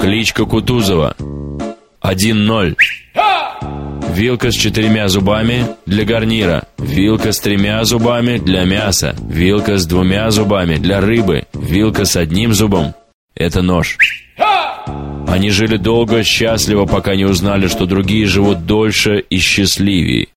Кличка Кутузова. 1-0. Вилка с четырьмя зубами для гарнира. Вилка с тремя зубами для мяса. Вилка с двумя зубами для рыбы. Вилка с одним зубом – это нож. Они жили долго, счастливо, пока не узнали, что другие живут дольше и счастливее.